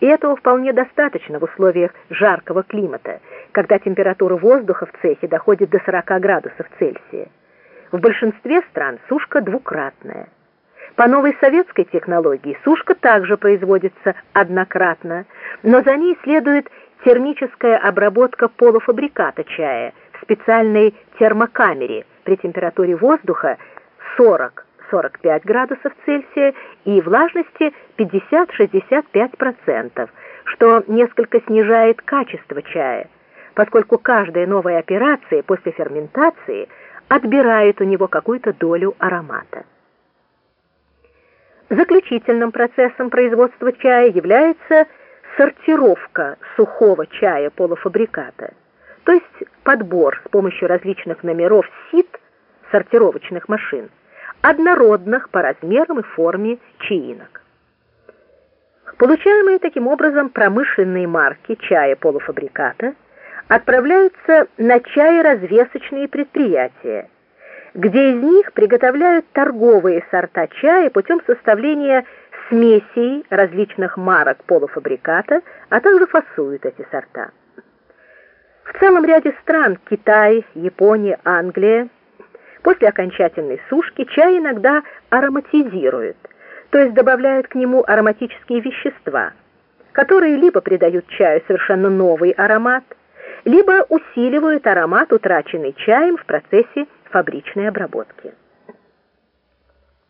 И этого вполне достаточно в условиях жаркого климата, когда температура воздуха в цехе доходит до 40 градусов Цельсия. В большинстве стран сушка двукратная. По новой советской технологии сушка также производится однократно, но за ней следует термическая обработка полуфабриката чая в специальной термокамере при температуре воздуха 40-45 градусов Цельсия и влажности 50-65%, что несколько снижает качество чая, поскольку каждая новая операция после ферментации отбирает у него какую-то долю аромата. Заключительным процессом производства чая является сортировка сухого чая полуфабриката, то есть подбор с помощью различных номеров сит сортировочных машин, однородных по размерам и форме чаинок. Получаемые таким образом промышленные марки чая полуфабриката отправляются на чаеразвесочные предприятия, где из них приготовляют торговые сорта чая путем составления смесей различных марок полуфабриката, а также фасуют эти сорта. В целом ряде стран – Китай, Япония, Англия – после окончательной сушки чай иногда ароматизируют, то есть добавляют к нему ароматические вещества, которые либо придают чаю совершенно новый аромат, либо усиливают аромат, утраченный чаем в процессе фабричной обработки.